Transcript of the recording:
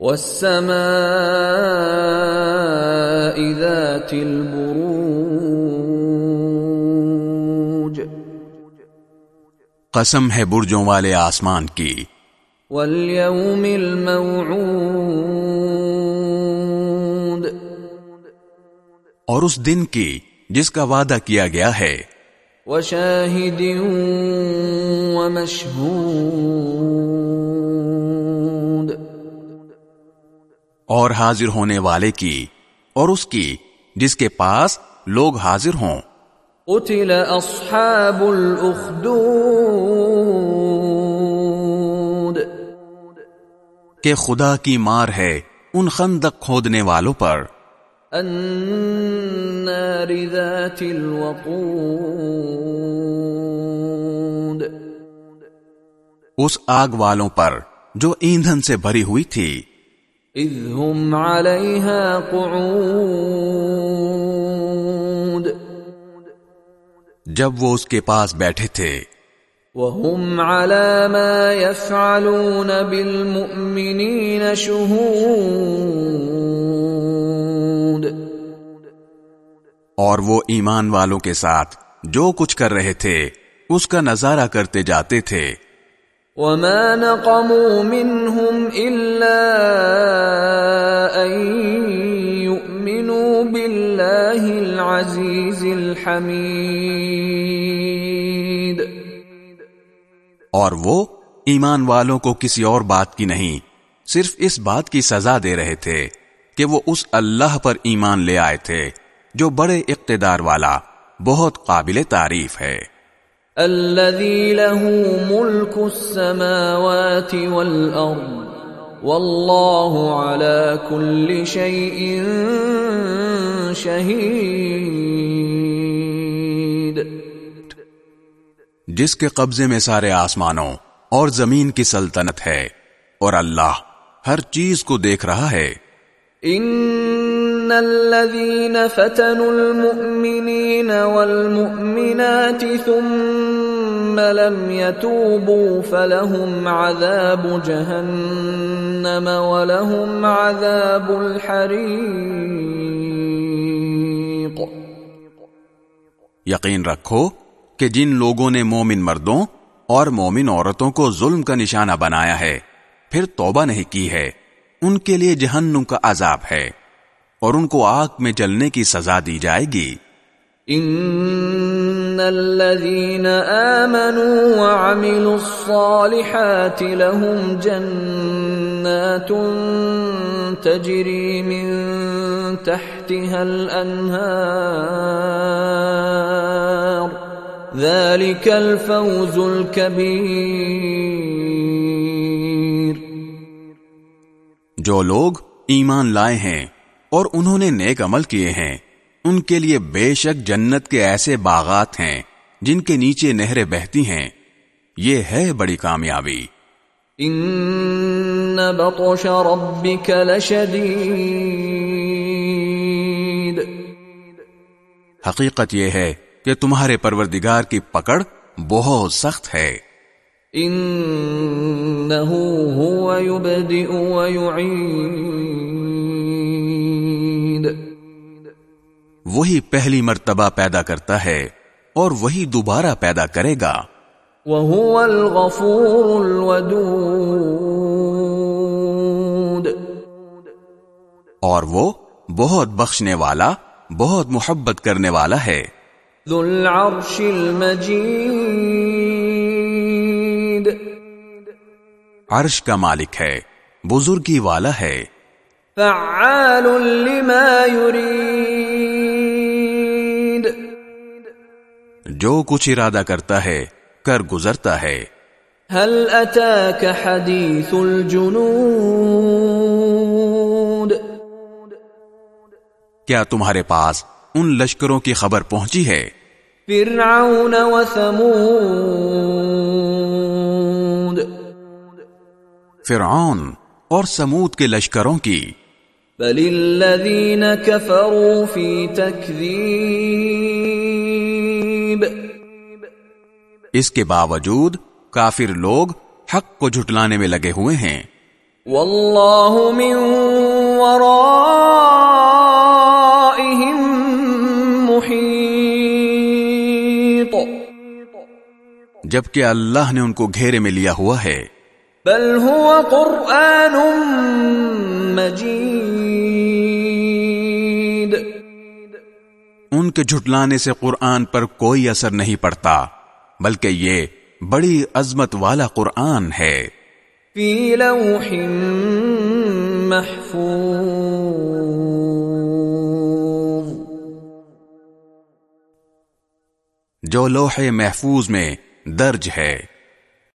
والسماء ذات البروج. قسم ہے برجوں والے آسمان کی۔ واليوم الموعود. اور اس دن کی جس کا وعدہ کیا گیا ہے۔ وشاهد ومشهود اور حاضر ہونے والے کی اور اس کی جس کے پاس لوگ حاضر ہوں۔ قتل اصحاب الاخدود کہ خدا کی مار ہے ان خندق کھودنے والوں پر۔ النار ذات الوقود اس آگ والوں پر جو ایندھن سے بھری ہوئی تھی۔ اذ هم عليها قعود. جب وہ اس کے پاس بیٹھے تھے۔ وهم على ما يفعلون بالمؤمنين شهود. اور وہ ایمان والوں کے ساتھ جو کچھ کر رہے تھے اس کا نظارہ کرتے جاتے تھے۔ وما نقموا منهم إلا الحميد اور وہ ایمان والوں کو کسی اور بات کی نہیں صرف اس بات کی سزا دے رہے تھے کہ وہ اس اللہ پر ایمان لے آئے تھے جو بڑے اقتدار والا بہت قابل تعریف ہے۔ الذي له ملك السماوات والأرض والله على كل شيء شهيد جس کے قبضے میں سارے آسمانوں اور زمین کی سلطنت ہے اور اللہ ہر چیز کو دیکھ رہا ہے۔ ان الذين فتنوا المؤمنين والمؤمنات ثم لم يتوبوا فلهم عذاب جهنم ولهم عذاب الحريق یقین رکھو کہ جن لوگوں نے مومن مردوں اور مومن عورتوں کو ظلم کا نشانہ بنایا ہے، پھر توبہ نہیں کی ہے۔ ان کے لیے جہنم کا عذاب ہے اور ان کو آگ میں جلنے کی سزا دی جائے گی۔ ان الذين امنوا وعملوا الصالحات لهم جنات تجري من تحتها الانهار ذلك الفوز الكبير۔ جو لوگ ایمان لائے ہیں اور انہوں نے نیک عمل کیے ہیں ان کے لیے بے شک جنت کے ایسے باغات ہیں جن کے نیچے نہریں بہتی ہیں۔ یہ ہے بڑی کامیابی۔ ان بطش ربك لشدید حقیقت یہ ہے کہ تمہارے پروردگار کی پکڑ بہت سخت ہے۔ انه هو يبدئ ويعيد وہی پہلی مرتبہ پیدا کرتا ہے اور وہی دوبارہ پیدا کرے گا۔ وهو الغفور الودود۔ اور وہ بہت بخشنے والا بہت محبت کرنے والا ہے۔ ذو العرش المجید عرش کا مالک ہے بزرگی والا ہے۔ فعال لما يريد جو کچھ ارادہ کرتا ہے کر گزرتا ہے۔ هل اتاك حديث الجنود کیا تمہارے پاس ان لشکروں کی خبر پہنچی ہے؟ فرعون وثمود فرعون اور سمود کے لشکروں کی بل الذين كفروا في تكذيب اس کے باوجود کافر لوگ حق کو جھٹلانے میں لگے ہوئے ہیں۔ والله من ورائهم جبکہ اللہ نے ان کو گھیرے میں لیا ہوا ہے۔ بل هو قرآن مجيد ان کے جھٹلانے سے قرآن پر کوئی اثر نہیں پڑتا بلکہ یہ بڑی عظمت والا قرآن ہے۔ في لوح محفوظ۔ جو لوح محفوظ میں درج ہے۔